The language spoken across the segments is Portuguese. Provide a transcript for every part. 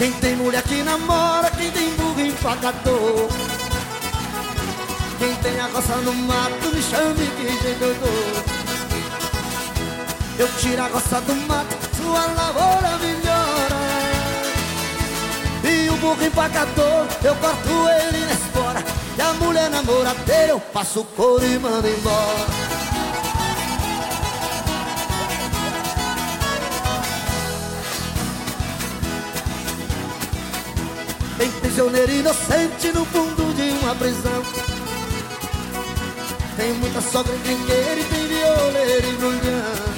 Quem tem mulher que namora, quem tem burro empacador Quem tem a roça no mato, me chame que jeito eu dou Eu tiro a roça do mato, sua lavoura melhora E o burro empacador, eu corto ele na espora. E a mulher namoradeira, eu passo couro e mando embora prisioneiro inocente no fundo de uma prisão. Tem muita sogra encrenqueira e tem violeiro embrulhando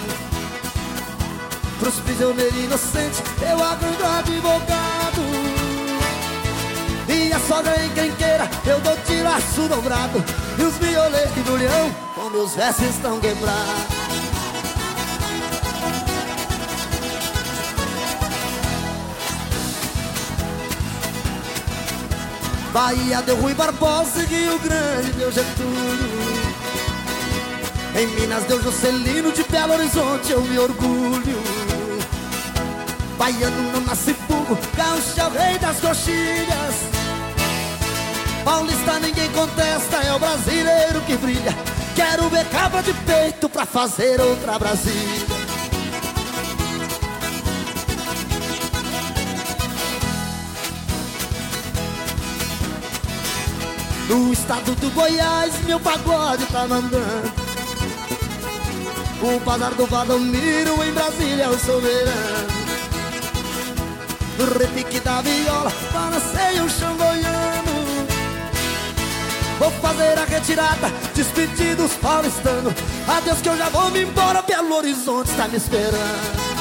Pros prisioneiros inocentes eu arranjo advogado. E a sogra encrenqueira eu dou tiraço dobrado. E os violeiros embrulhão com meus versos estão quebrados Bahia deu Rui Barbosa e Rio Grande deu Getúlio. Em Minas deu Juscelino, de Belo Horizonte eu me orgulho. Baiano não nasce burro, gaúcho rei das coxilhas. Paulista ninguém contesta, é o brasileiro que brilha. Quero ver cabra de peito pra fazer outra Brasília No estado do Goiás, meu pagode tá mandando. O bazar do Valdomiro em Brasília é o soberano No repique da viola, balancei o chão goiano. Vou fazer a retirada, despedir dos paulistanos. Adeus que eu já vou me embora, Belo Horizonte está me esperando